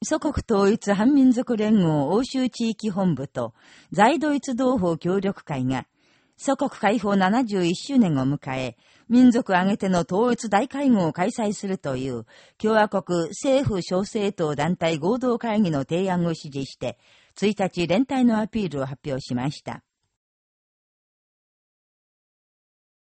祖国統一反民族連合欧州地域本部と在ドイツ同胞協力会が、祖国解放71周年を迎え、民族挙げての統一大会合を開催するという、共和国政府小政党団体合同会議の提案を支持して、1日連帯のアピールを発表しました。